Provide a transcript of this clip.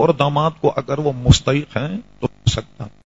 اور داماد کو اگر وہ مستحق ہیں تو سکتا